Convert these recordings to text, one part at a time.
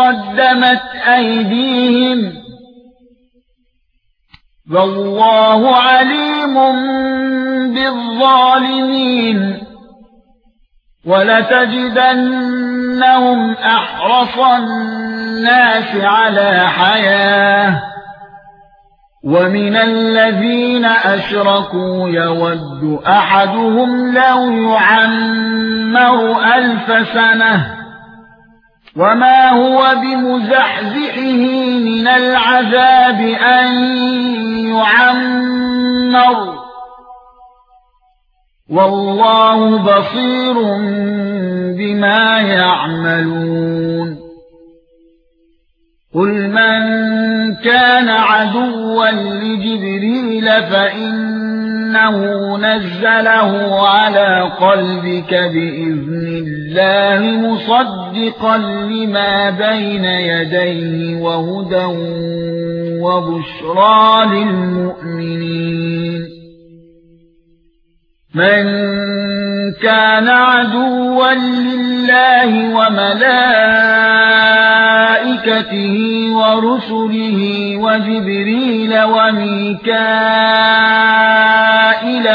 قَدَّمَتْ أَيْدِيهِمْ وَاللَّهُ عَلِيمٌ بِالظَّالِمِينَ وَلَتَجِدَنَّهُمْ أَحْرَصَ النَّاسِ عَلَى حَيَاةٍ وَمِنَ الَّذِينَ أَشْرَكُوا يَوَدُّ أَحَدُهُمْ لَوْ يُعَمَّرُ أَلْفَ سَنَةٍ وَمَا هُوَ بِمُزَحْزِحِهِ مِنَ الْعَذَابِ أَن يُعَمَّرَ وَاللَّهُ بَصِيرٌ بِمَا يَعْمَلُونَ قُلْ مَن كَانَ عَدُوًّا لِجِبْرِيلَ فَإِنَّهُ نَزَّلَهُ عَلَى قَلْبِكَ بِإِذْنِ اللَّهِ مُصَدِّقًا لِمَا بَيْنَ يَدَيْهِ وَهُدًى وَبُشْرَى لِلْمُؤْمِنِينَ. مَن كَانَ عَدُوًّا لِلَّهِ وَمَلَائِكَتِهِ وَرُسُلِهِ وَجِبْرِيلَ وَمِيكَائِيلَ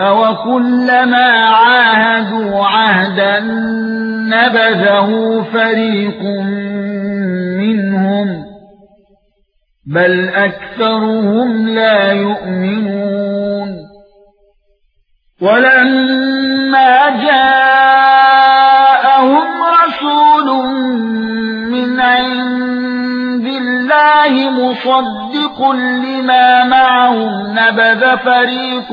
أَوَ كُلَّمَا عَاهَدُوا عَهْدًا نَبَذَهُ فَرِيقٌ مِنْهُمْ بَلْ أَكْثَرُهُمْ لَا يُؤْمِنُونَ وَلَمَّا جَاءَهُمْ اللَّهِ مُصَدِّقٌ لِمَا مَعَهُمْ نَبَذَ فَرِيقٌ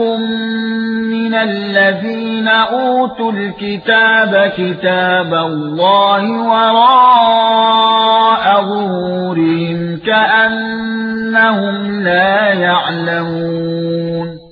مِنَ الَّذِينَ أُوتُوا الْكِتَابَ كِتَابَ اللَّهِ وَرَاءَ ظُهُورِهِمْ كَأَنَّهُمْ لَا يَعْلَمُونَ